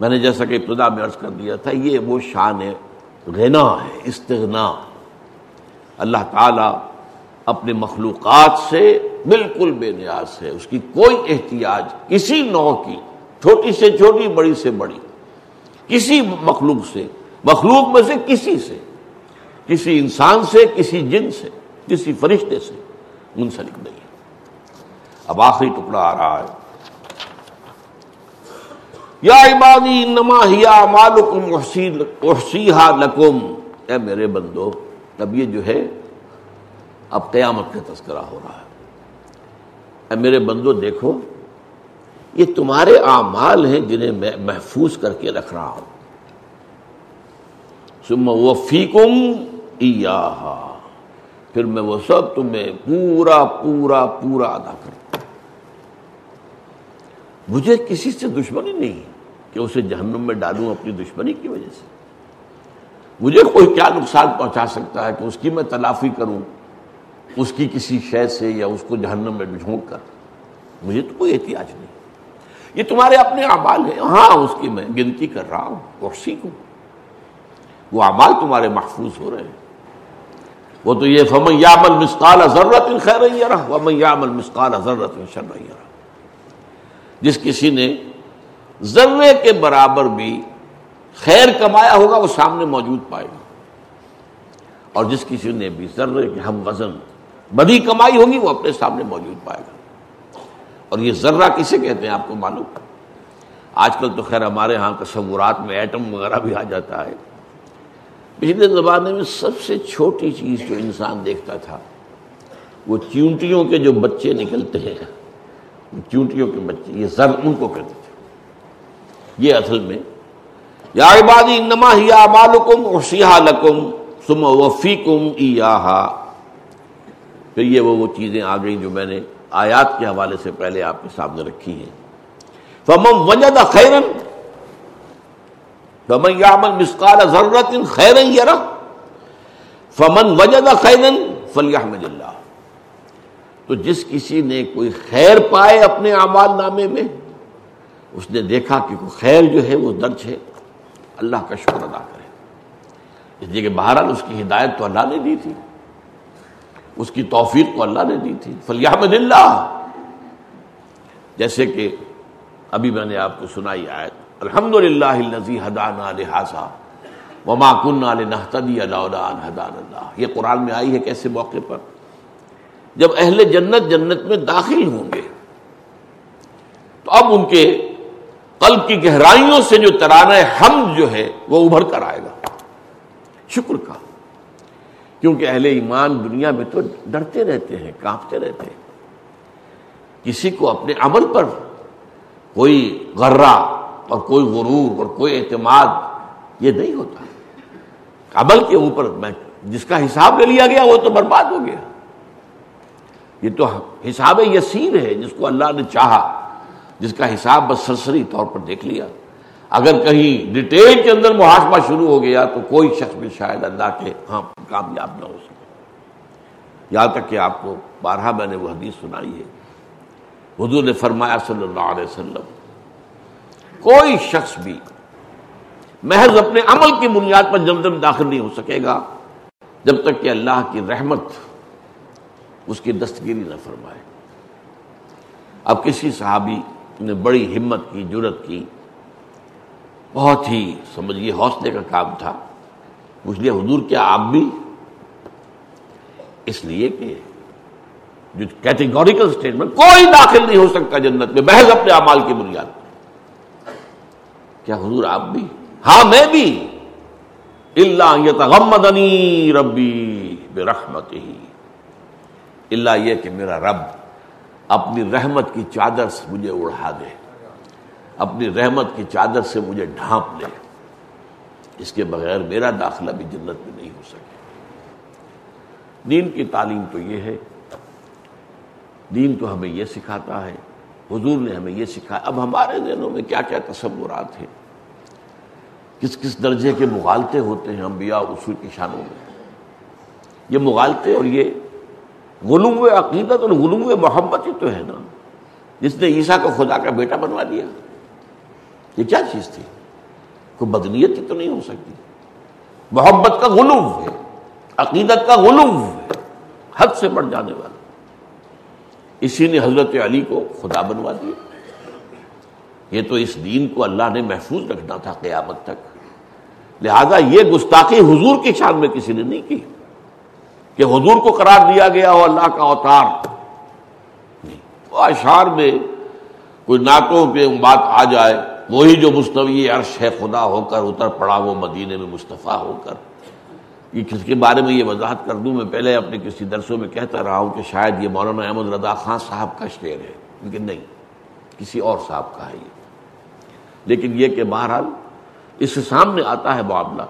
میں نے جیسا کہ ابتدا میں عرض کر دیا تھا، یہ وہ شان ہے غنا ہے، استغنا۔ اللہ تعالی اپنے مخلوقات سے بالکل بے نیاز ہے۔ اس کی کوئی احتیاج کسی نو کی، چھوٹی سے چھوٹی، بڑی سے بڑی، کسی مخلوق سے، مخلوق میں سے کسی سے، کسی انسان سے، کسی جن سے، کسی فرشتے سے منسلک نہیں اب آخری ٹکڑا آ رہا ہے۔ یا عبادی نما ہیا مالکم احسیہا لکم۔ اے میرے بندو اب یہ جو ہے، اب قیامت کا تذکرہ ہو رہا ہے۔ اے میرے بندو، دیکھو، یہ تمہارے اعمال ہیں جنہیں میں محفوظ کر کے رکھ رہا ہوں۔ سم وفیکم پھر میں وہ سب تمہیں پورا پورا پورا ادا کروں۔ مجھے کسی سے دشمنی نہیں کہ اسے جہنم میں ڈالوں اپنی دشمنی کی وجہ سے۔ مجھے کوئی کیا نقصان پہنچا سکتا ہے کہ اس کی میں تلافی کروں، اس کی کسی شے سے یا اس کو جہنم میں جھونک کر؟ مجھے تو کوئی احتیاط نہیں۔ یہ تمہارے اپنے اعمال ہیں۔ ہاں اس کی میں گنتی کر رہا ہوں اور سیکھوں وہ اعمال تمہارے محفوظ ہو رہے ہیں۔ وہ تو یہ فمن یامل مسقال ضرورت خیر رہا ومن یامل مسقال ضرورت شر رہا جس کسی نے ذرے کے برابر بھی خیر کمایا ہوگا وہ سامنے موجود پائے گا۔ اور جس کسی نے بھی ذرے کے ہم وزن بڑی کمائی ہوگی وہ اپنے سامنے موجود پائے گا۔ اور یہ ذرہ کسے کہتے ہیں آپ کو معلوم؟ آج کل تو خیر ہمارے ہاں تصورات میں ایٹم وغیرہ بھی آ جاتا ہے۔ پچھلے زمانے میں سب سے چھوٹی چیز جو انسان دیکھتا تھا، وہ چونٹیوں کے جو بچے نکلتے ہیں چونٹیوں کے بچے، یہ زر ان کو کہتے تھے۔ یہ اصل میں یا عبادی انما ہی مالکم اور لکم سم وفی کم پھر یہ وہ وہ چیزیں آ گئیں جو میں نے آیات کے حوالے سے پہلے آپ کے سامنے رکھی ہیں۔ فمم وجد خیرن، فمن یعمل مسقال ضرورت خیرن یرا فمن وجد خیرن فلیحمد اللہ۔ تو جس کسی نے کوئی خیر پائے اپنے اعمال نامے میں، اس نے دیکھا کہ کوئی خیر جو ہے وہ درج ہے۔ اللہ کا شکر ادا کرے۔ اس لیے کہ بہرحال اس کی ہدایت تو اللہ نے دی تھی۔ اس کی توفیق تو اللہ نے دی تھی۔ فلیحمد اللہ جیسے کہ ابھی میں نے آپ کو سنائی آیت۔ الحمد للہ حدان لہٰذا وما کن نحتدی اللہ حدان اللہ۔ یہ قرآن میں آئی ہے کیسے موقع پر؟ جب اہل جنت جنت میں داخل ہوں گے، تو اب ان کے قلب کی گہرائیوں سے جو ترانہ ہم جو ہے وہ ابھر کر آئے گا۔ شکر کا۔ کیونکہ اہل ایمان دنیا میں تو ڈرتے رہتے ہیں، کانپتے رہتے ہیں۔ کسی کو اپنے عمل پر کوئی غرہ اور کوئی غرور اور کوئی اعتماد یہ نہیں ہوتا۔ عمل کے اوپر میں جس کا حساب لے لیا گیا وہ تو برباد ہو گیا۔ یہ تو حساب یسیر ہے، جس کو اللہ نے چاہا۔ جس کا حساب بس سرسری طور پر دیکھ لیا۔ اگر کہیں ڈیٹیل کے اندر محاسبہ شروع ہو گیا تو کوئی شخص بھی شاید اللہ کے ہاں کامیاب نہ ہو سکے۔ یہاں تک کہ آپ کو بارہ میں نے وہ حدیث سنائی ہے۔ حضور نے فرمایا صلی اللہ علیہ وسلم، کوئی شخص بھی محض اپنے عمل کی بنیاد پر جلد میں داخل نہیں ہو سکے گا جب تک کہ اللہ کی رحمت اس کی دستگیری نہ فرمائے۔ اب کسی صحابی نے بڑی ہمت کی جرت کی۔ بہت ہی سمجھیے حوصلے کا کام تھا۔ پوچھ لیا حضور کیا آپ بھی؟ اس لیے کہ جو کیٹیگوریکل اسٹیٹمنٹ کوئی داخل نہیں ہو سکتا جنت میں، محض اپنے اعمال کی بنیاد۔ کیا حضور آپ بھی؟ ہاں میں بھی۔ اللہ یتغمدنی ربی بے رحمت ہی اللہ یہ کہ میرا رب اپنی رحمت کی چادر سے مجھے اڑا دے۔ اپنی رحمت کی چادر سے مجھے ڈھانپ لے۔ اس کے بغیر میرا داخلہ بھی جنت میں نہیں ہو سکے۔ دین کی تعلیم تو یہ ہے۔ دین تو ہمیں یہ سکھاتا ہے۔ حضور نے ہمیں یہ سکھایا۔ اب ہمارے ذہنوں میں کیا کیا تصورات ہیں؟ کس کس درجے کے مغالطے ہوتے ہیں انبیاء اصول کی شانوں میں؟ یہ مغالطے اور یہ غلوم عقیدت اور غلوم محبت ہی تو ہے نا۔ جس نے عیسیٰ کو خدا کا بیٹا بنوا دیا۔ یہ کیا چیز تھی؟ کوئی بدنیت ہی تو نہیں ہو سکتی۔ محبت کا غلوم ہے، عقیدت کا غلوم ہے، حد سے بڑھ جانے والا۔ اسی نے حضرت علی کو خدا بنوا دیا۔ یہ تو اس دین کو اللہ نے محفوظ رکھنا تھا قیامت تک۔ لہذا یہ گستاخی حضور کی شان میں کسی نے نہیں کی۔ کہ حضور کو قرار دیا گیا ہو اللہ کا اوتار۔ اشار میں کوئی نعتوں پہ بات آ جائے، وہی جو مستوی عرش ہے، خدا ہو کر اتر پڑا، وہ مدینے میں مصطفیٰ ہو کر۔ یہ کس کے بارے میں یہ وضاحت کر دوں؟ میں پہلے اپنے کسی درسوں میں کہتا رہا ہوں کہ شاید یہ مولانا احمد رضا خان صاحب کا شعر ہے، لیکن نہیں، کسی اور صاحب کا ہے یہ۔ لیکن یہ کہ بہرحال اس سے سامنے آتا ہے معاملہ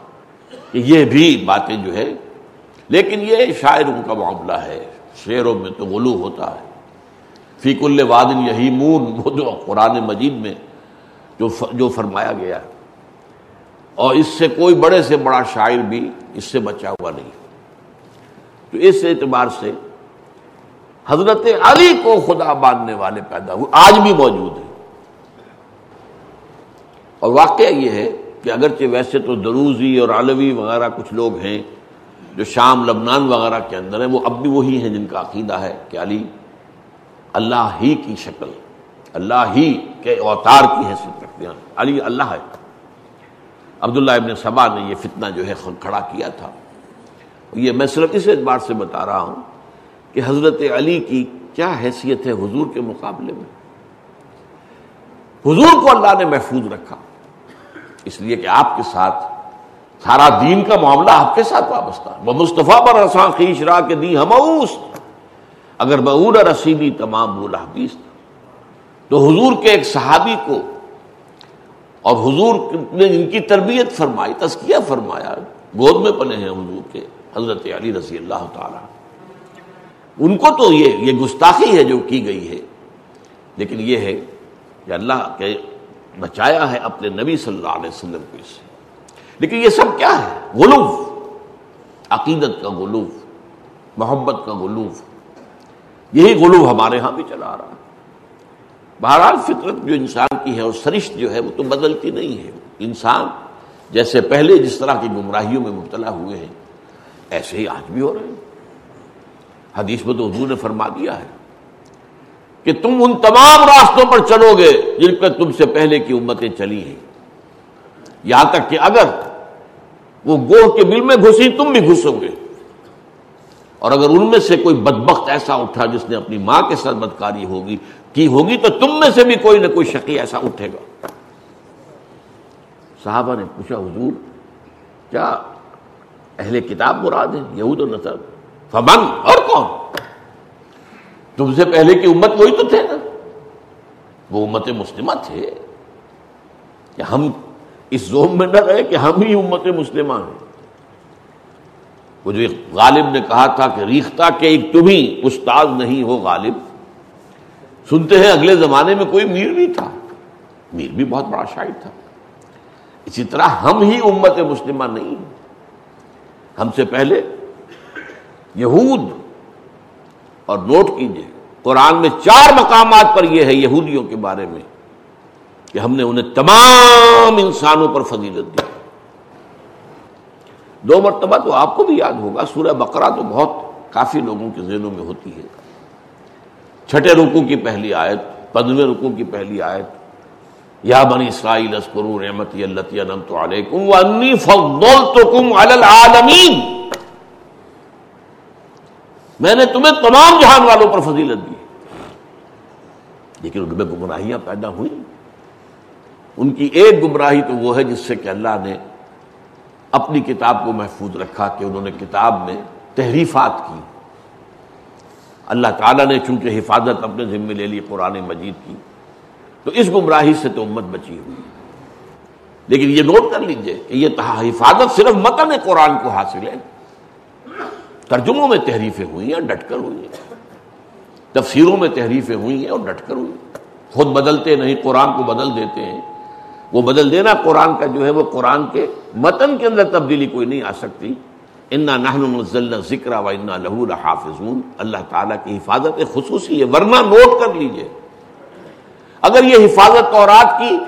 کہ یہ بھی باتیں جو ہے لیکن یہ شاعروں کا معاملہ ہے، شعروں میں تو غلو ہوتا ہے۔ فیق اللہ وادن یہی مون وہ جو قرآن مجید میں جو جو فرمایا گیا ہے۔ اور اس سے کوئی بڑے سے بڑا شاعر بھی اس سے بچا ہوا نہیں۔ تو اس اعتبار سے حضرت علی کو خدا باندھنے والے پیدا ہوئے، آج بھی موجود ہیں۔ اور واقعہ یہ ہے کہ اگرچہ ویسے تو دروزی اور علوی وغیرہ کچھ لوگ ہیں جو شام لبنان وغیرہ کے اندر ہیں، وہ اب بھی وہی ہیں جن کا عقیدہ ہے کہ علی اللہ ہی کی شکل، اللہ ہی کے اوتار کی حیثیت رکھتے ہیں۔ علی اللہ ہے۔ عبداللہ ابن صبا نے یہ فتنہ جو ہے کھڑا کیا تھا۔ یہ میں صرف اس اعتبار سے بتا رہا ہوں کہ حضرت علی کی کیا حیثیت ہے حضور کے مقابلے میں؟ حضور کو اللہ نے محفوظ رکھا۔ اس لیے کہ آپ کے ساتھ سارا دین کا معاملہ آپ کے ساتھ وابستہ وہ مصطفیٰ پر رساں خیش را کے دی ہم اگر بور رسیدی تمام بولا حبیث تو حضور کے ایک صحابی کو اور حضور نے ان کی تربیت فرمائی تسکیہ فرمایا۔ گود میں پنے ہیں حضور کے حضرت علی رضی اللہ تعالی۔ ان کو تو یہ یہ گستاخی ہے جو کی گئی ہے۔ لیکن یہ ہے کہ اللہ کے بچایا ہے اپنے نبی صلی اللہ علیہ وسلم کو اس سے۔ لیکن یہ سب کیا ہے؟ غلوف. عقیدت کا غلوف. محبت کا غلوف. یہی غلوف ہمارے ہاں بھی چلا رہا ہے. بہرحال فطرت جو انسان کی ہے اور سرشت جو ہے وہ تو بدلتی نہیں ہے. انسان جیسے پہلے جس طرح کی گمراہیوں میں مبتلا ہوئے ہیں، ایسے ہی آج بھی ہو رہے ہیں. حدیث میں تو حضور نے فرما دیا ہے کہ تم ان تمام راستوں پر چلو گے جن پر تم سے پہلے کی امتیں چلی ہیں۔ یہاں تک کہ اگر وہ گوہ کے بل میں گھسی، تم بھی گھسو گے۔ اور اگر ان میں سے کوئی بدبخت ایسا اٹھا جس نے اپنی ماں کے ساتھ بدکاری ہوگی، کی ہوگی، تو تم میں سے بھی کوئی نہ کوئی شقی ایسا اٹھے گا۔ صحابہ نے پوچھا، حضور، کیا اہل کتاب مراد ہے یہود و نصر فمن، اور کون؟ تم سے پہلے کی امت وہی تو تھے نا۔ وہ امت مسلمہ تھے۔ کہ ہم اس زوم میں نہ رہے کہ ہم ہی امت مسلمہ ہیں۔ وہ جو غالب نے کہا تھا کہ ریختہ کے ایک تمہیں استاد نہیں ہو غالب، سنتے ہیں اگلے زمانے میں کوئی میر بھی تھا۔ میر بھی بہت بڑا شاعر تھا۔ اسی طرح ہم ہی امت مسلمہ نہیں ہم سے پہلے یہود، اور نوٹ کیجیے، قرآن میں چار مقامات پر یہ ہے یہودیوں کے بارے میں۔ کہ ہم نے انہیں تمام انسانوں پر فضیلت دی۔ دو مرتبہ تو آپ کو بھی یاد ہوگا، سورہ بقرہ تو بہت کافی لوگوں کے ذہنوں میں ہوتی ہے۔ چھٹے رکو کی پہلی آیت پندرہ رکو کی پہلی آیت، یا بنی اسرائیل اسکرو رحمتی اللہ علیکم وانی فضلتکم علی العالمین۔ میں نے تمہیں تمام جہان والوں پر فضیلت دی۔ لیکن ان میں گمراہیاں پیدا ہوئی ان کی ایک گمراہی تو وہ ہے جس سے کہ اللہ نے اپنی کتاب کو محفوظ رکھا کہ انہوں نے کتاب میں تحریفات کی۔ اللہ تعالیٰ نے چونکہ حفاظت اپنے ذمے لے لی، قرآن مجید کی۔ تو اس گمراہی سے تو امت بچی ہوئی۔ لیکن یہ نوٹ کر لیجیے کہ یہ حفاظت صرف متن قرآن کو حاصل ہے۔ ترجموں میں تحریفیں ہوئی ہیں ڈٹ کر ہوئی ہیں۔ تفسیروں میں تحریفیں ہوئی ہیں اور ڈٹ کر ہوئی خود بدلتے نہیں، قرآن کو بدل دیتے ہیں۔ وہ بدل دینا قرآن کا جو ہے وہ قرآن کے متن کے اندر تبدیلی کوئی نہیں آ سکتی۔ انا نہن ذکر و انا لہو حافظون اللہ تعالیٰ کی حفاظت خصوصی ہے۔ ورنہ نوٹ کر لیجیے۔ اگر یہ حفاظت تورات کی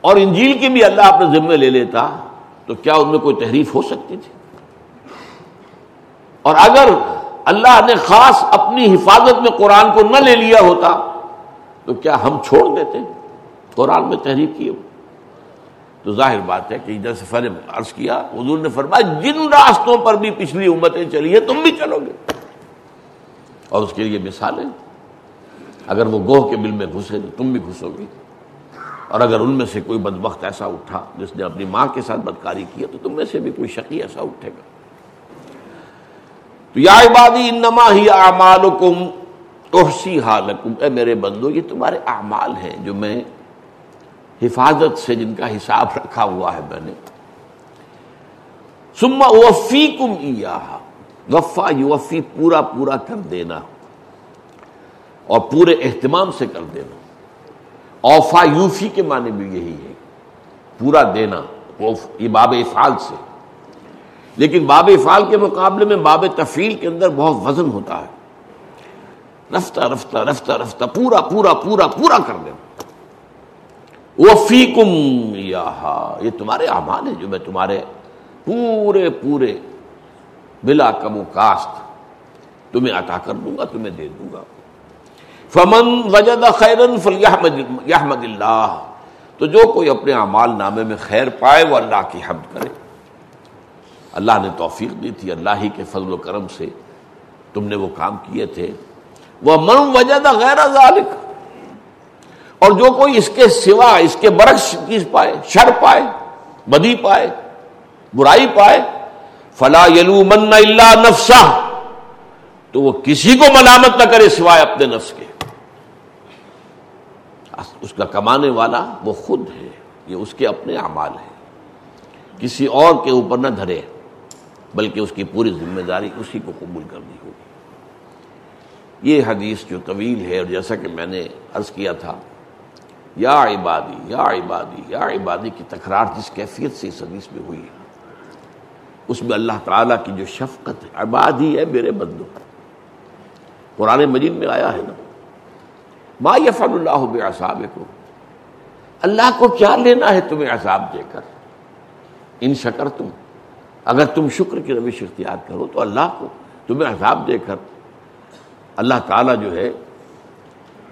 اور انجیل کی بھی اللہ اپنے ذمے لے لیتا تو کیا ان میں کوئی تحریف ہو سکتی تھی؟ اور اگر اللہ نے خاص اپنی حفاظت میں قرآن کو نہ لے لیا ہوتا تو کیا ہم چھوڑ دیتے؟ قرآن میں تحریف کی کیے تو ظاہر بات ہے کہ جیسے فن عرض کیا، حضور نے فرمایا، جن راستوں پر بھی پچھلی امتیں چلی ہیں، تم بھی چلو گے۔ اور اس کے لیے مثالیں اگر وہ گوہ کے بل میں گھسے تو تم بھی گھسو گی اور اگر ان میں سے کوئی بدبخت ایسا اٹھا جس نے اپنی ماں کے ساتھ بدکاری کیا تو تم میں سے بھی کوئی شقی ایسا اٹھے گا۔ تو یا عبادی، انما ہی اعمالکم احسی حالکم اے میرے بندو، یہ تمہارے اعمال ہیں جو میں حفاظت سے جن کا حساب رکھا ہوا ہے میں نے۔ سما وفی کم وفا یوفی پورا پورا کر دینا۔ اور پورے اہتمام سے کر دینا۔ اوفا، یوفی کے معنی بھی یہی ہے۔ پورا دینا یہ باب افعال سے۔ لیکن باب افعال کے مقابلے میں باب تفیل کے اندر بہت وزن ہوتا ہے۔ رفتہ رفتہ رفتہ رفتہ، پورا پورا پورا پورا کر دینا۔ وفیکم یہ تمہارے اعمال ہیں جو میں تمہارے پورے پورے بلا کم و کاشت تمہیں عطا کر دوں گا، تمہیں دے دوں گا۔ فمن وجد خیرن فلیحمد اللہ، تو جو کوئی اپنے اعمال نامے میں خیر پائے وہ اللہ کی حمد کرے۔ اللہ نے توفیق دی تھی، اللہ ہی کے فضل و کرم سے تم نے وہ کام کیے تھے۔ وہ من وجد غیر ذالک اور جو کوئی اس کے سوا، اس کے برعکس چیز پائے، شر پائے، بدی پائے، برائی پائے، فلا یلو من اللہ نفسا تو وہ کسی کو ملامت نہ کرے سوائے اپنے نفس کے۔ اس کا کمانے والا وہ خود ہے، یہ اس کے اپنے اعمال ہیں۔ کسی اور کے اوپر نہ دھرے، بلکہ اس کی پوری ذمہ داری اسی کو قبول کرنی ہوگی۔ یہ حدیث جو طویل ہے اور جیسا کہ میں نے عرض کیا تھا یا عبادی یا عبادی یا عبادی کی تکرار جس کیفیت سے اس حدیث میں ہوئی ہے۔ اس میں اللہ تعالیٰ کی جو شفقت ہے، عبادی ہے میرے بندو قرآن مجید میں آیا ہے نا، ما یفعل اللہ بے کو اللہ کو کیا لینا ہے تمہیں عذاب دے کر؟ ان شکر تم اگر تم شکر کی روش اختیار کرو تو اللہ کو تمہیں عذاب دے کر۔ اللہ تعالیٰ جو ہے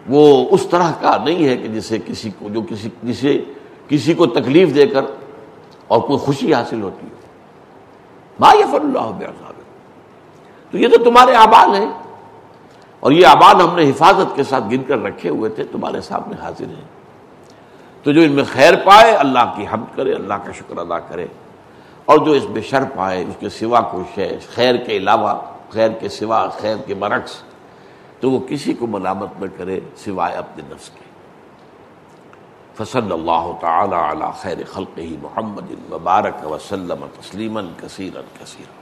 وہ اس طرح کا نہیں ہے کہ جسے کسی کو جو کسی جسے کسی کو تکلیف دے کر اور کوئی خوشی حاصل ہوتی ہے ما یفر اللہ تو یہ تو تمہارے آباد ہیں۔ اور یہ آباد ہم نے حفاظت کے ساتھ گن کر رکھے ہوئے تھے، تمہارے سامنے حاضر ہیں۔ تو جو ان میں خیر پائے، اللہ کی حمد کرے، اللہ کا شکر ادا کرے۔ اور جو اس میں شر پائے، اس کے سوا کچھ ہے خیر کے علاوہ، خیر کے سوا خیر کے برعکس۔ تو وہ کسی کو ملامت نہ کرے سوائے اپنے نفس کے۔ فصل اللہ تعالی علی خیر خلق ہی محمد مبارک وسلم تسلیما کثیرا کثیرا۔